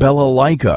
balalaika